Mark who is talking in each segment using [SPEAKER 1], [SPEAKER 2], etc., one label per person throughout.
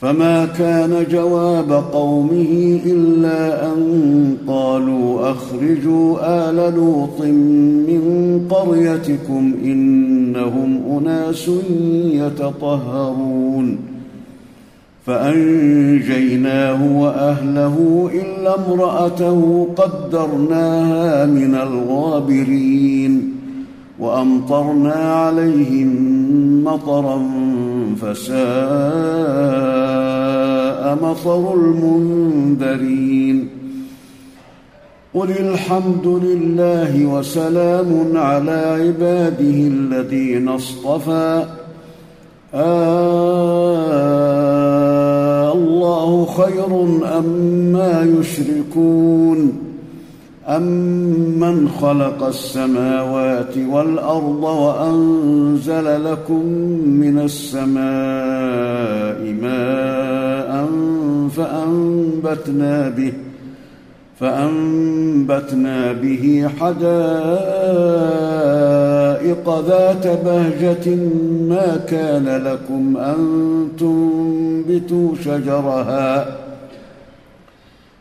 [SPEAKER 1] فما كان جواب قومه الا ان قالوا اخرجوا ال لوط من قريتكم انهم اناس يتطهرون فانجيناه واهله الا امراته قدرناها من الغابرين وامطرنا عليهم مطرا فساء مطر المنذرين قل الحمد لله وسلام على عباده الذين اصطفى آه الله خير أما أم يشركون امن خلق السماوات والارض وانزل لكم من السماء ماء فانبتنا به فانبتنا به حدائق ذات بهجه ما كان لكم ان تنبتوا شجرها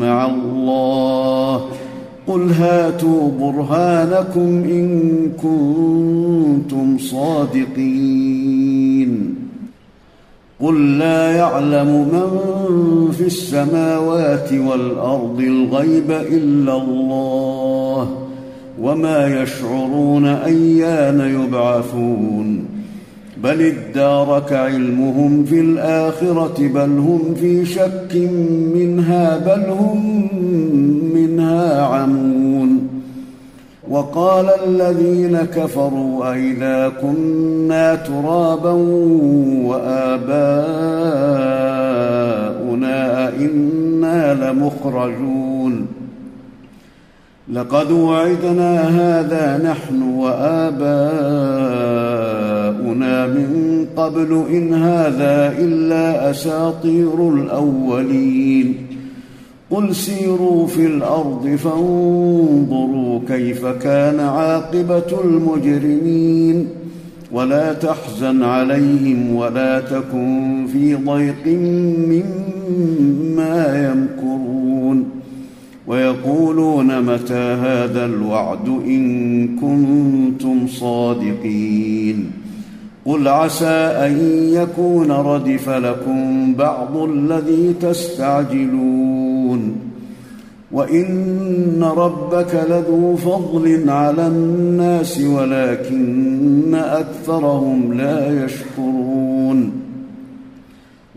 [SPEAKER 1] مع الله قل هاتوا برهانكم ان كنتم صادقين قل لا يعلم من في السماوات والارض الغيب الا الله وما يشعرون ايان يبعثون بل ادارك علمهم في الآخرة بل هم في شك منها بل هم منها عمون وقال الذين كفروا أئذا كنا ترابا وآباؤنا أئنا لمخرجون لقد وعدنا هذا نحن واباؤنا من قبل ان هذا الا اساطير الاولين قل سيروا في الارض فانظروا كيف كان عاقبه المجرمين ولا تحزن عليهم ولا تكن في ضيق مما يمكرون ويقولون متى هذا الوعد ان كنتم صادقين قل عسى ان يكون ردف لكم بعض الذي تستعجلون وان ربك لذو فضل على الناس ولكن اكثرهم لا يشكرون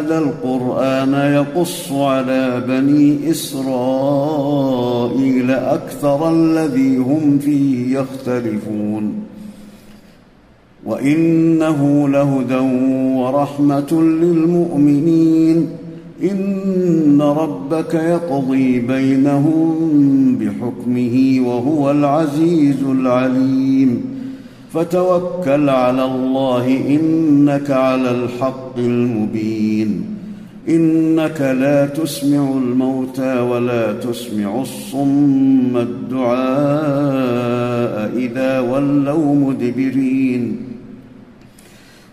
[SPEAKER 1] هذا القران يقص على بني اسرائيل اكثر الذي هم فيه يختلفون وانه لهدى ورحمه للمؤمنين ان ربك يقضي بينهم بحكمه وهو العزيز العليم فتوكل على الله انك على الحق المبين انك لا تسمع الموتى ولا تسمع الصم الدعاء اذا ولوا مدبرين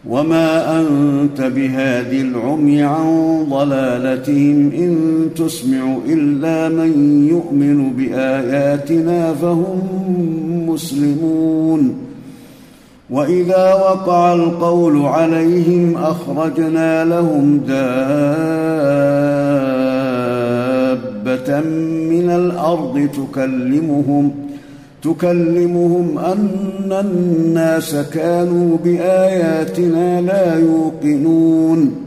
[SPEAKER 1] وما انت بهادي العمي عن ضلالتهم ان تسمع الا من يؤمن باياتنا فهم مسلمون واذا وقع القول عليهم اخرجنا لهم دابه من الارض تكلمهم تكلمهم ان الناس كانوا باياتنا لا يوقنون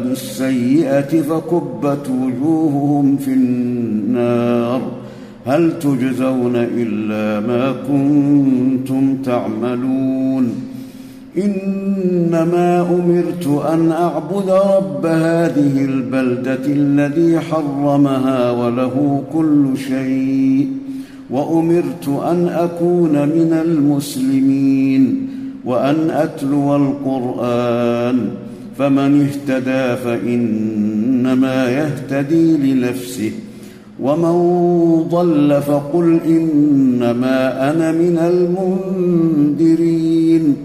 [SPEAKER 1] كسبوا السيئه فكبت وجوههم في النار هل تجزون الا ما كنتم تعملون انما امرت ان اعبد رب هذه البلده الذي حرمها وله كل شيء وامرت ان اكون من المسلمين وان اتلو القران فمن اهتدى فانما يهتدي لنفسه ومن ضل فقل انما انا من المنذرين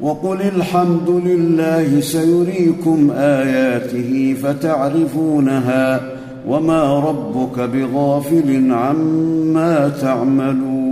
[SPEAKER 1] وقل الحمد لله سيريكم اياته فتعرفونها وما ربك بغافل عما تعملون